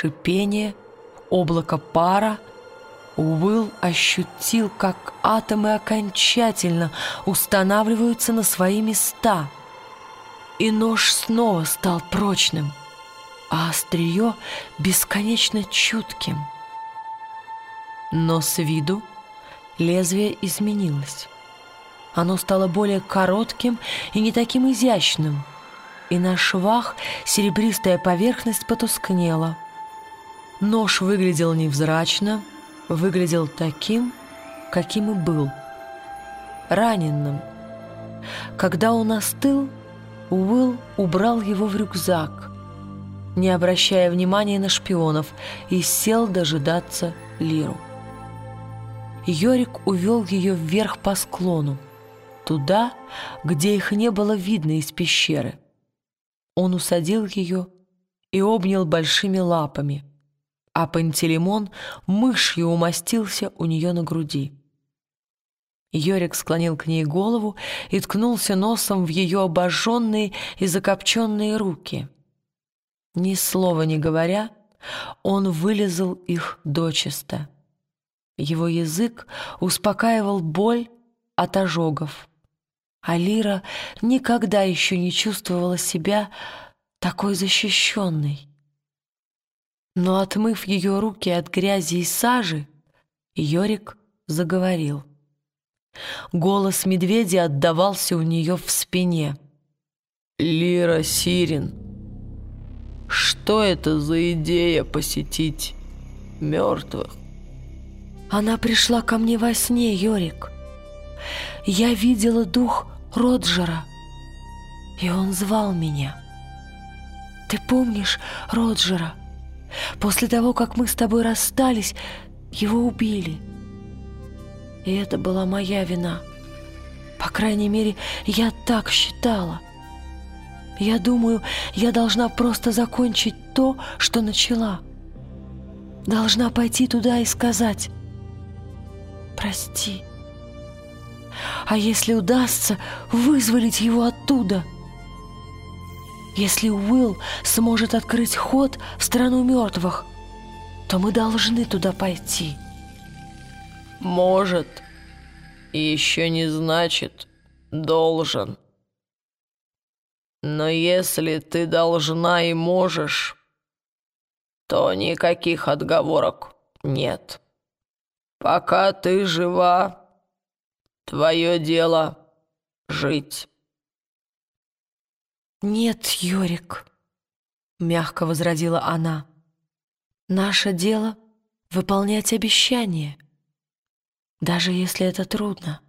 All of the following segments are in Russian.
шипение, облако пара, Уилл ощутил, как атомы окончательно устанавливаются на свои места. И нож снова стал прочным, а острие бесконечно чутким. Но с виду лезвие изменилось. Оно стало более коротким и не таким изящным, и на швах серебристая поверхность потускнела. Нож выглядел невзрачно, выглядел таким, каким и был, раненым. Когда он остыл, Уилл убрал его в рюкзак, не обращая внимания на шпионов, и сел дожидаться Лиру. Йорик увел ее вверх по склону, туда, где их не было видно из пещеры. Он усадил ее и обнял большими лапами, а Пантелеймон мышью умостился у нее на груди. Йорик склонил к ней голову и ткнулся носом в ее обожженные и закопченные руки. Ни слова не говоря, он вылезал их дочисто. Его язык успокаивал боль от ожогов. А Лира никогда еще не чувствовала себя такой защищенной. Но, отмыв ее руки от грязи и сажи, Йорик заговорил. Голос медведя отдавался у нее в спине. «Лира Сирин, что это за идея посетить мертвых?» Она пришла ко мне во сне, Йорик. Я видела дух Роджера, и он звал меня. Ты помнишь Роджера? После того, как мы с тобой расстались, его убили. И это была моя вина. По крайней мере, я так считала. Я думаю, я должна просто закончить то, что начала. Должна пойти туда и сказать прости. А если удастся вызволить его оттуда? Если Уилл сможет открыть ход в страну мертвых, то мы должны туда пойти. Может, еще не значит должен. Но если ты должна и можешь, то никаких отговорок нет. Пока ты жива, твое дело жить. Нет, Йорик, мягко возразила она. Наше дело — выполнять обещания, даже если это трудно.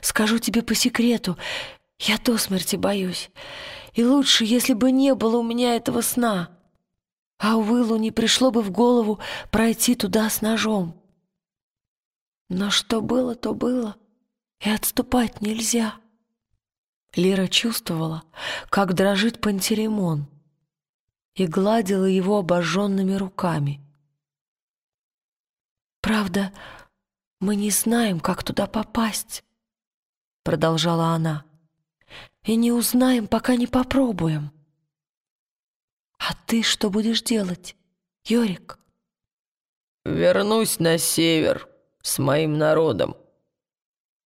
Скажу тебе по секрету, я до смерти боюсь, и лучше, если бы не было у меня этого сна, а Уиллу не пришло бы в голову пройти туда с ножом. Но что было, то было, и отступать нельзя. Лира чувствовала, как дрожит Пантереймон, и гладила его обожженными руками. «Правда, мы не знаем, как туда попасть», — продолжала она, «и не узнаем, пока не попробуем». «А ты что будешь делать, Йорик?» «Вернусь на север», с моим народом.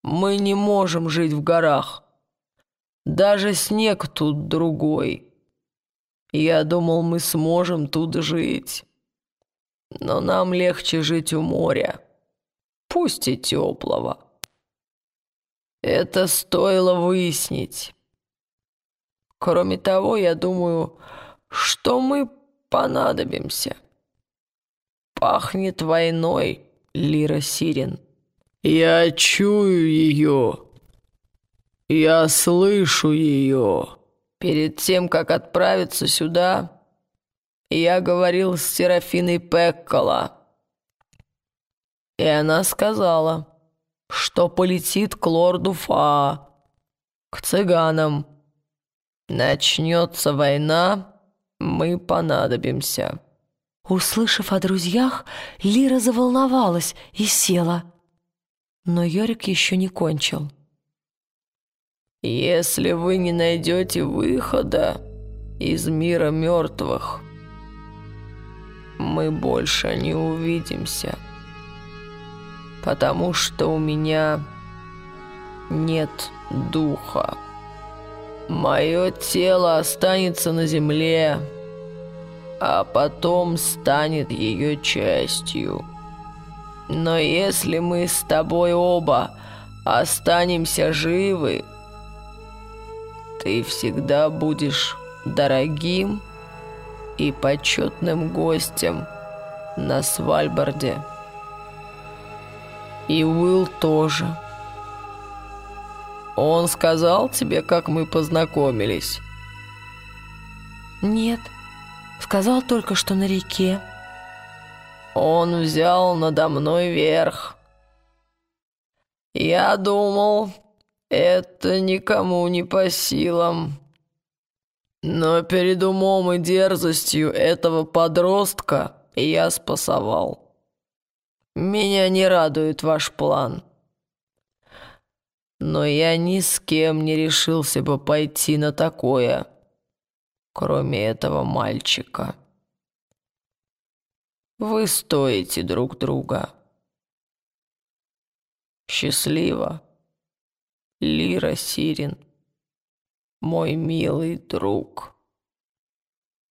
Мы не можем жить в горах. Даже снег тут другой. Я думал, мы сможем тут жить. Но нам легче жить у моря, пусть и теплого. Это стоило выяснить. Кроме того, я думаю, что мы понадобимся. Пахнет войной. Лира Сирин. «Я чую ее. Я слышу ее. Перед тем, как отправиться сюда, я говорил с Серафиной Пеккола. И она сказала, что полетит к лорду Фа, к цыганам. Начнется война, мы понадобимся». Услышав о друзьях, Лира заволновалась и села. Но Йорик еще не кончил. «Если вы не найдете выхода из мира мертвых, мы больше не увидимся, потому что у меня нет духа. Мое тело останется на земле, а потом станет ее частью. Но если мы с тобой оба останемся живы, ты всегда будешь дорогим и почетным гостем на Свальбарде. И Уилл тоже. Он сказал тебе, как мы познакомились? Нет, сказал только, что на реке. Он взял надо мной верх. Я думал, это никому не по силам. Но перед умом и дерзостью этого подростка я спасовал. Меня не радует ваш план. Но я ни с кем не решился бы пойти на такое, кроме этого мальчика. Вы стоите друг друга. Счастливо, Лира Сирин, мой милый друг.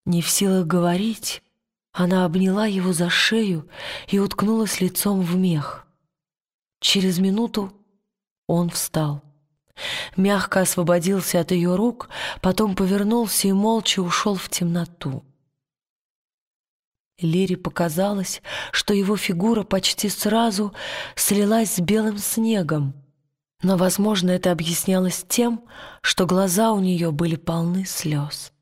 Не в силах говорить, она обняла его за шею и уткнулась лицом в мех. Через минуту он встал. Мягко освободился от ее рук, потом повернулся и молча ушел в темноту. Лире показалось, что его фигура почти сразу слилась с белым снегом, но, возможно, это объяснялось тем, что глаза у нее были полны слез.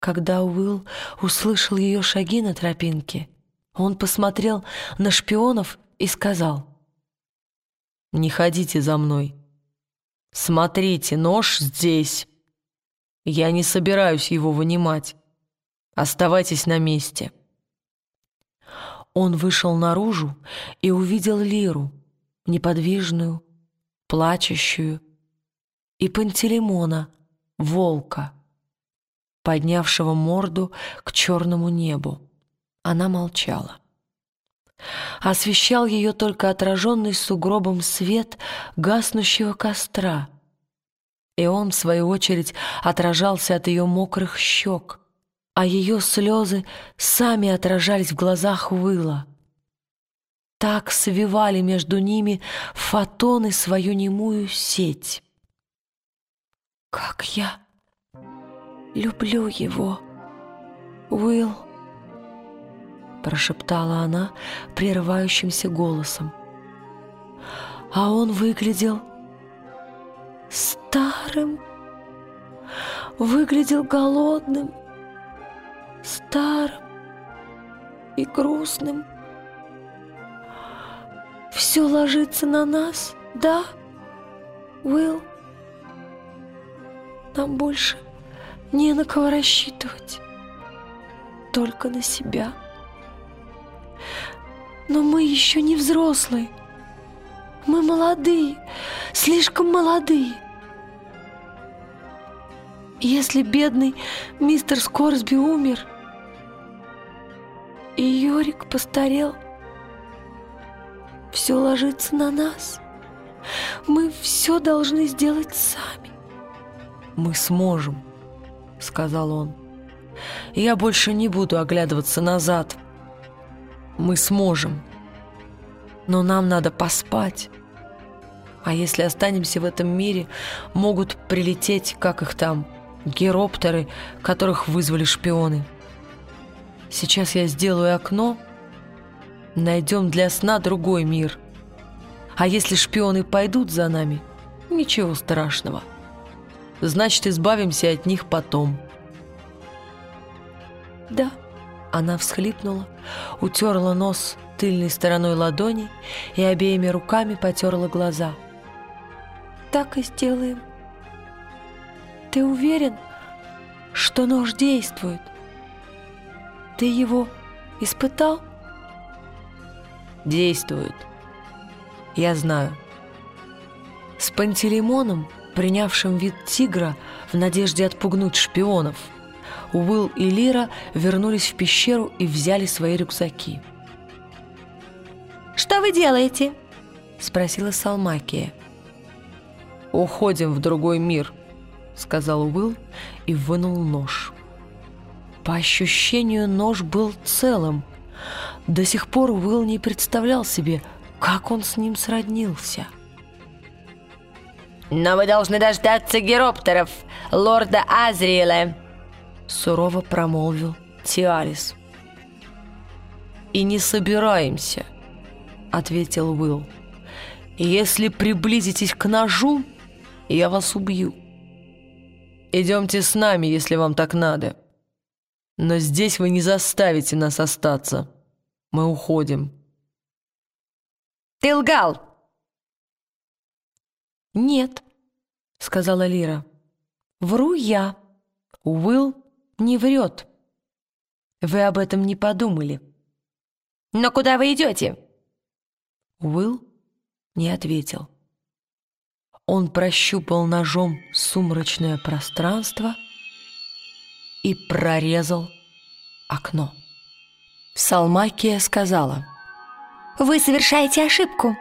Когда Уилл услышал ее шаги на тропинке, он посмотрел на шпионов и сказал — не ходите за мной. Смотрите, нож здесь. Я не собираюсь его вынимать. Оставайтесь на месте. Он вышел наружу и увидел Лиру, неподвижную, плачущую, и Пантелеймона, волка, поднявшего морду к черному небу. Она молчала. Освещал ее только отраженный сугробом свет гаснущего костра. И он, в свою очередь, отражался от ее мокрых щек, а ее слезы сами отражались в глазах Уилла. Так свивали между ними фотоны свою немую сеть. «Как я люблю его, Уилл!» прошептала она прерывающимся голосом. А он выглядел старым, выглядел голодным, старым и грустным. Все ложится на нас, да, Уилл? Нам больше не на кого рассчитывать, только на себя. Но мы еще не взрослые. Мы молодые, слишком молодые. Если бедный мистер Скорсби умер, и Йорик постарел, все ложится на нас. Мы все должны сделать сами. «Мы сможем», — сказал он. «Я больше не буду оглядываться назад». Мы сможем. Но нам надо поспать. А если останемся в этом мире, могут прилететь, как их там, героптеры, которых вызвали шпионы. Сейчас я сделаю окно, найдем для сна другой мир. А если шпионы пойдут за нами, ничего страшного. Значит, избавимся от них потом. Да. Она всхлипнула, утерла нос тыльной стороной ладони и обеими руками потерла глаза. «Так и сделаем. Ты уверен, что нож действует? Ты его испытал?» «Действует. Я знаю». С Пантелеймоном, принявшим вид тигра в надежде отпугнуть шпионов – Уилл и Лира вернулись в пещеру и взяли свои рюкзаки. «Что вы делаете?» — спросила Салмакия. «Уходим в другой мир», — сказал Уилл и вынул нож. По ощущению, нож был целым. До сих пор Уилл не представлял себе, как он с ним сроднился. «Но вы должны дождаться героптеров, лорда Азриэля», — сурово промолвил Тиарис. «И не собираемся», — ответил Уилл. «Если приблизитесь к ножу, я вас убью. Идемте с нами, если вам так надо. Но здесь вы не заставите нас остаться. Мы уходим». «Ты лгал!» «Нет», — сказала Лира. «Вру я. Уилл не врет. Вы об этом не подумали». «Но куда вы идете?» Уилл не ответил. Он прощупал ножом сумрачное пространство и прорезал окно. Салмакия сказала. «Вы совершаете ошибку.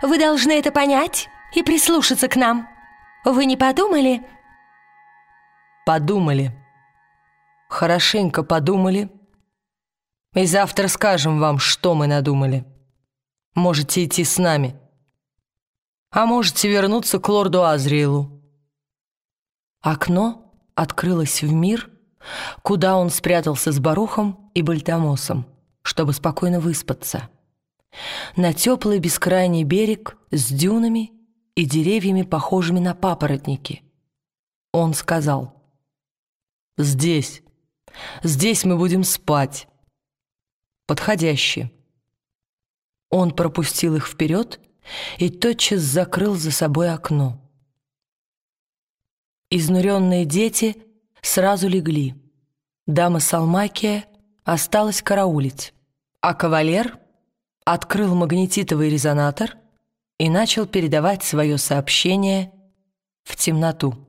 Вы должны это понять и прислушаться к нам. Вы не подумали?» «Подумали. Хорошенько подумали. И завтра скажем вам, что мы надумали. Можете идти с нами. А можете вернуться к лорду Азриэлу». Окно открылось в мир, куда он спрятался с Барухом и Бальтамосом, чтобы спокойно выспаться. На теплый бескрайний берег с дюнами и деревьями, похожими на папоротники. Он сказал, «Здесь, здесь мы будем спать. Подходящие». Он пропустил их вперед и тотчас закрыл за собой окно. Изнуренные дети сразу легли. Дама Салмакия осталась караулить, а кавалер открыл магнетитовый резонатор и начал передавать свое сообщение в темноту.